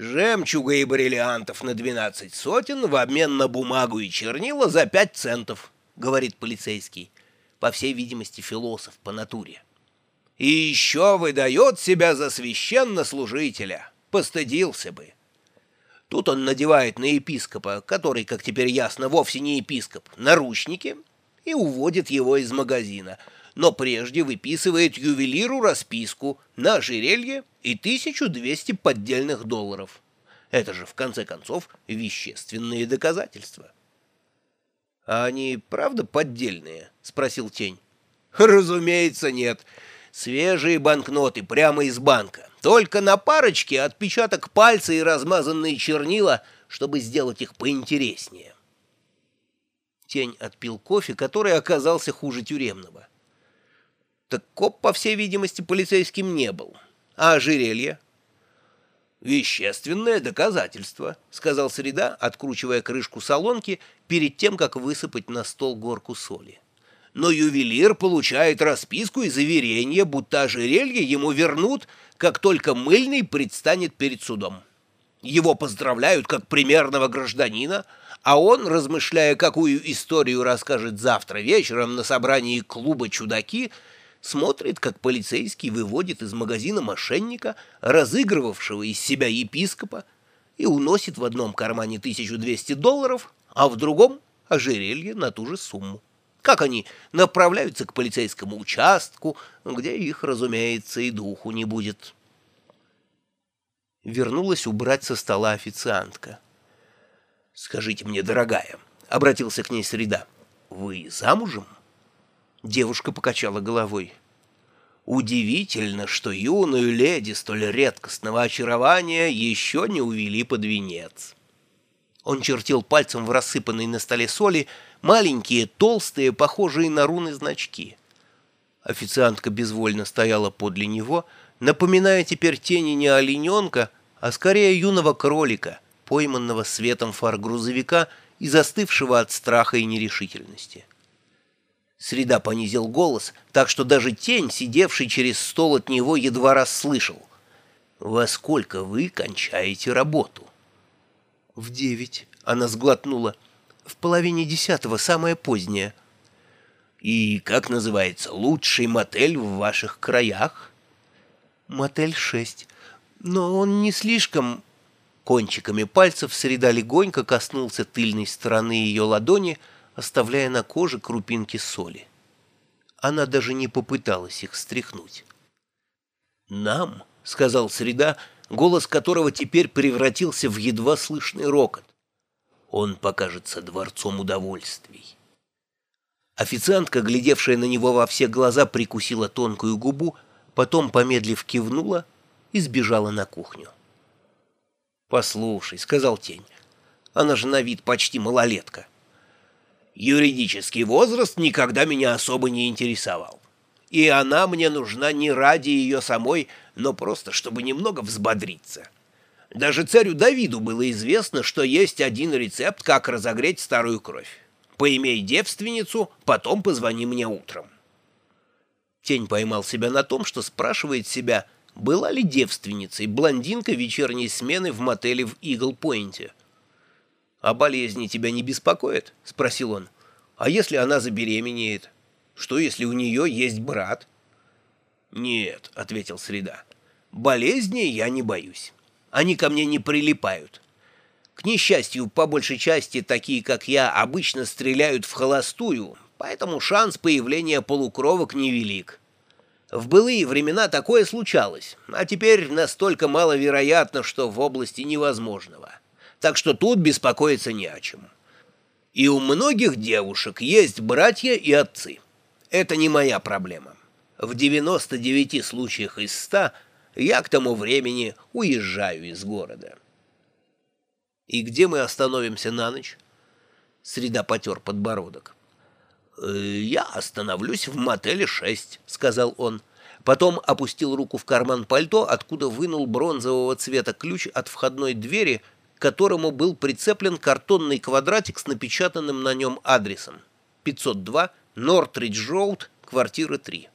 Жемчуга и бриллиантов на 12 сотен в обмен на бумагу и чернила за 5 центов, говорит полицейский. По всей видимости, философ по натуре. И еще выдает себя за священнослужителя. Постыдился бы. Тут он надевает на епископа, который, как теперь ясно, вовсе не епископ, наручники и уводит его из магазина, но прежде выписывает ювелиру расписку на ожерелье и 1200 поддельных долларов. Это же, в конце концов, вещественные доказательства. — А они правда поддельные? — спросил Тень. — Разумеется, нет. Свежие банкноты прямо из банка. Только на парочке отпечаток пальца и размазанные чернила, чтобы сделать их поинтереснее. Тень отпил кофе, который оказался хуже тюремного. Так коп, по всей видимости, полицейским не был. А ожерелье? «Вещественное доказательство», — сказал Среда, откручивая крышку солонки перед тем, как высыпать на стол горку соли. «Но ювелир получает расписку и заверение, будто ожерелье ему вернут, как только мыльный предстанет перед судом. Его поздравляют как примерного гражданина, а он, размышляя, какую историю расскажет завтра вечером на собрании клуба «Чудаки», смотрит, как полицейский выводит из магазина мошенника, разыгрывавшего из себя епископа, и уносит в одном кармане 1200 долларов, а в другом — ожерелье на ту же сумму. Как они направляются к полицейскому участку, где их, разумеется, и духу не будет. Вернулась убрать со стола официантка. «Скажите мне, дорогая», — обратился к ней Среда, — «вы замужем?» Девушка покачала головой. Удивительно, что юную леди столь редкостного очарования еще не увели под венец. Он чертил пальцем в рассыпанной на столе соли маленькие, толстые, похожие на руны значки. Официантка безвольно стояла подле него, напоминая теперь тени не олененка, а скорее юного кролика, пойманного светом фар грузовика и застывшего от страха и нерешительности. Среда понизил голос, так что даже тень, сидевший через стол от него, едва расслышал. «Во сколько вы кончаете работу?» «В девять», — она сглотнула. «В половине десятого, самое позднее». «И как называется лучший мотель в ваших краях?» «Мотель шесть. Но он не слишком...» Кончиками пальцев Среда легонько коснулся тыльной стороны ее ладони, — оставляя на коже крупинки соли. Она даже не попыталась их стряхнуть. «Нам», — сказал Среда, голос которого теперь превратился в едва слышный рокот, — «он покажется дворцом удовольствий». Официантка, глядевшая на него во все глаза, прикусила тонкую губу, потом, помедлив, кивнула и сбежала на кухню. «Послушай», — сказал Тень, — «она же на вид почти малолетка». Юридический возраст никогда меня особо не интересовал. И она мне нужна не ради ее самой, но просто чтобы немного взбодриться. Даже царю Давиду было известно, что есть один рецепт, как разогреть старую кровь. Поимей девственницу, потом позвони мне утром. Тень поймал себя на том, что спрашивает себя, была ли девственницей блондинка вечерней смены в мотеле в Игл-Пойнте. «А болезни тебя не беспокоят?» — спросил он. «А если она забеременеет? Что, если у нее есть брат?» «Нет», — ответил Среда. «Болезни я не боюсь. Они ко мне не прилипают. К несчастью, по большей части, такие, как я, обычно стреляют в холостую, поэтому шанс появления полукровок невелик. В былые времена такое случалось, а теперь настолько маловероятно, что в области невозможного» так что тут беспокоиться не о чем. И у многих девушек есть братья и отцы. Это не моя проблема. В 99 случаях из 100 я к тому времени уезжаю из города. И где мы остановимся на ночь? Среда потер подбородок. «Э, «Я остановлюсь в мотеле 6», — сказал он. Потом опустил руку в карман пальто, откуда вынул бронзового цвета ключ от входной двери — к которому был прицеплен картонный квадратик с напечатанным на нем адресом 502 Нортридж-Роуд, квартира 3.